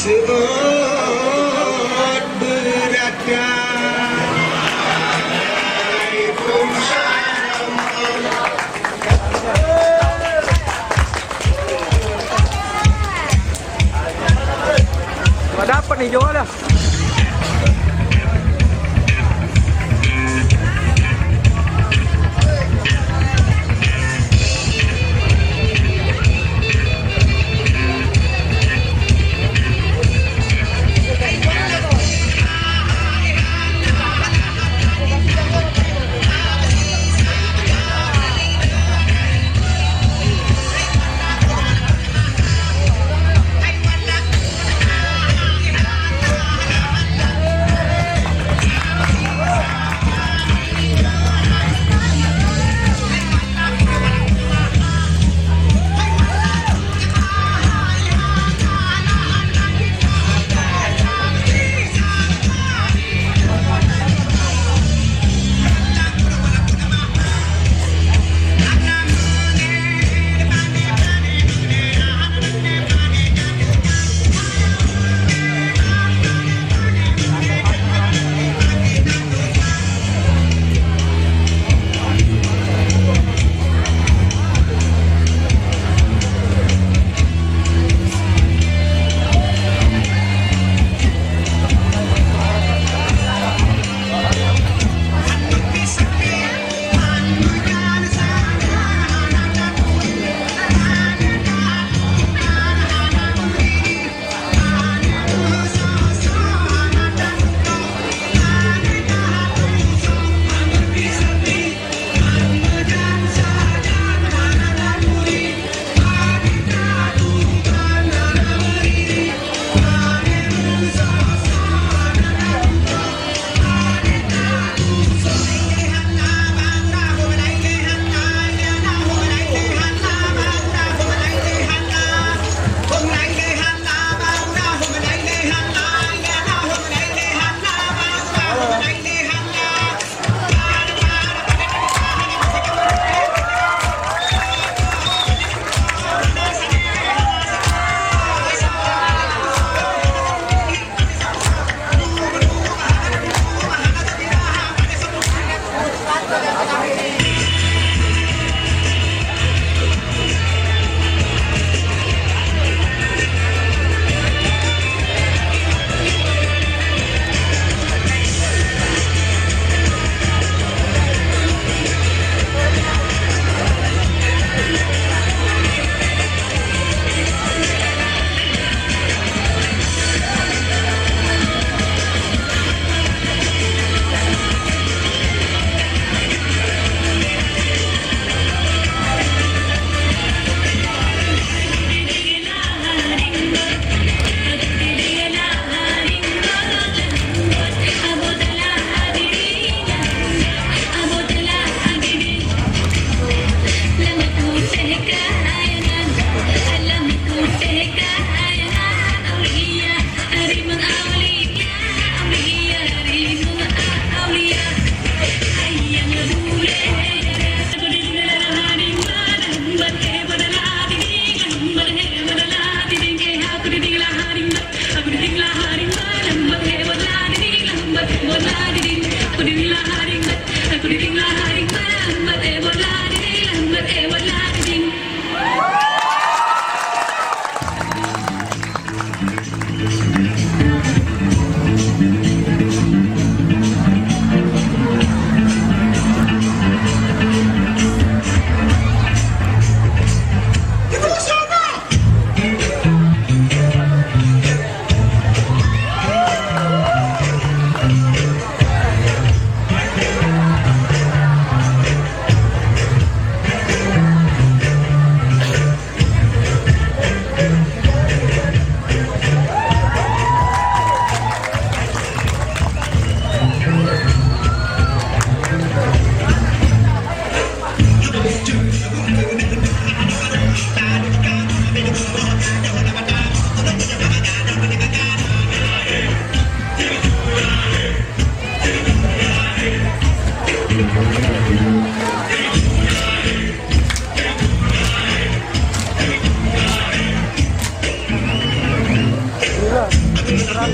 sebut Ada apa nih Jawa dah?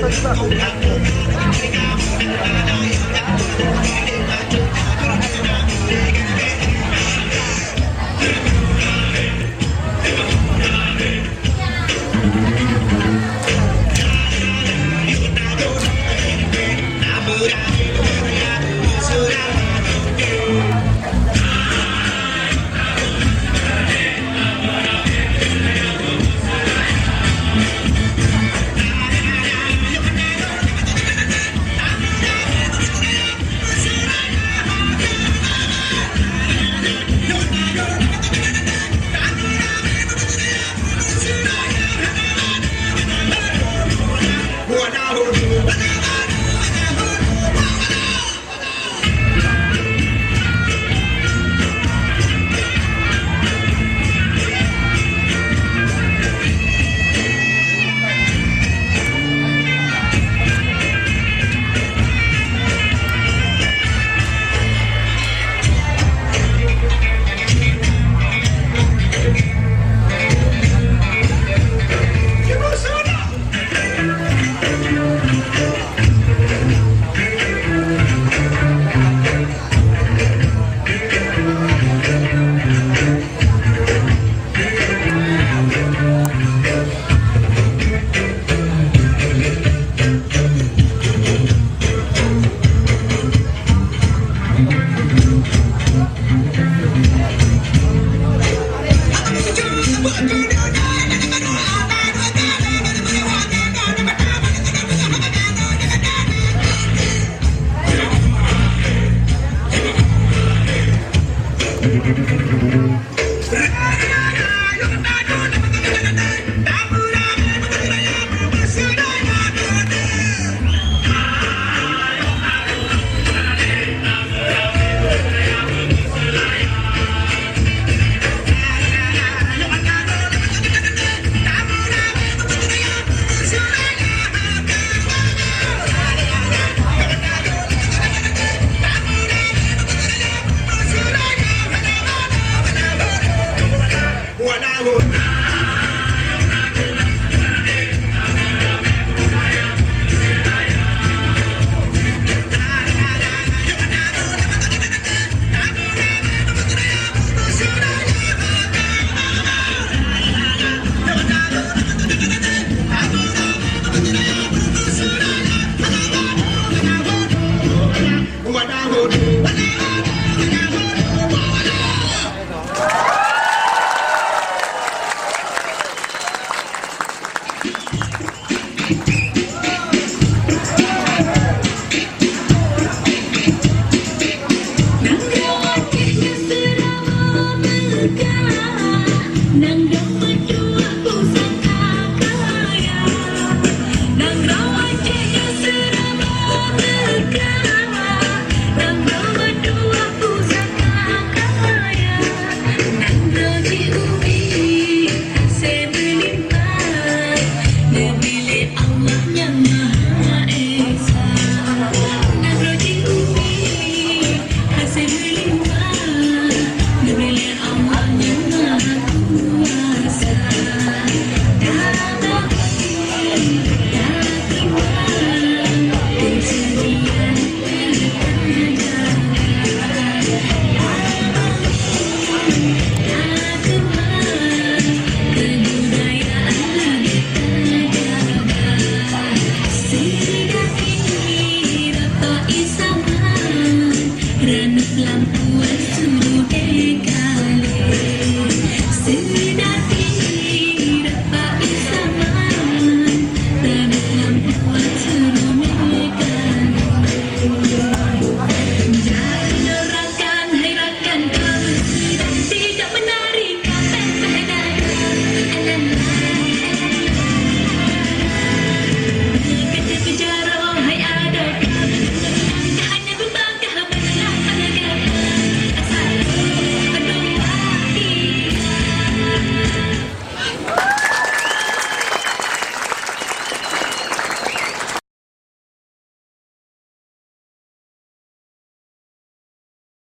Chúng.